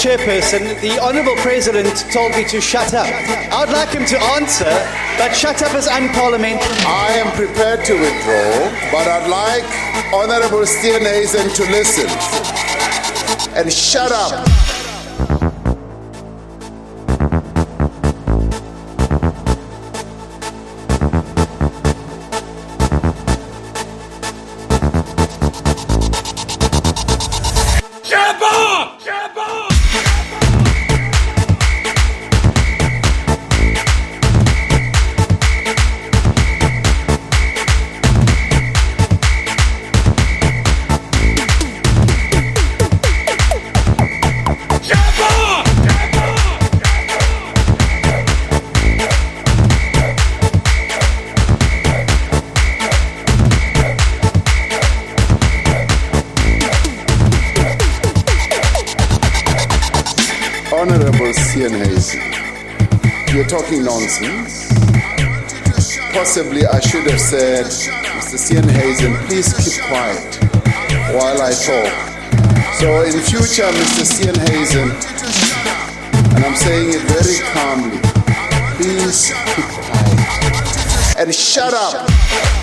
Chairperson, the Honourable President told me to shut up. I would like him to answer, but shut up is unparliamentary. I am prepared to withdraw, but I'd like Honourable Steenhuisen to listen and shut up. Steenhuisen, you're talking nonsense. Possibly I should have said, Mr. Steenhuisen, please keep quiet while I talk. So in future, Mr. Steenhuisen, and I'm saying it very calmly, please keep quiet and. Shut up.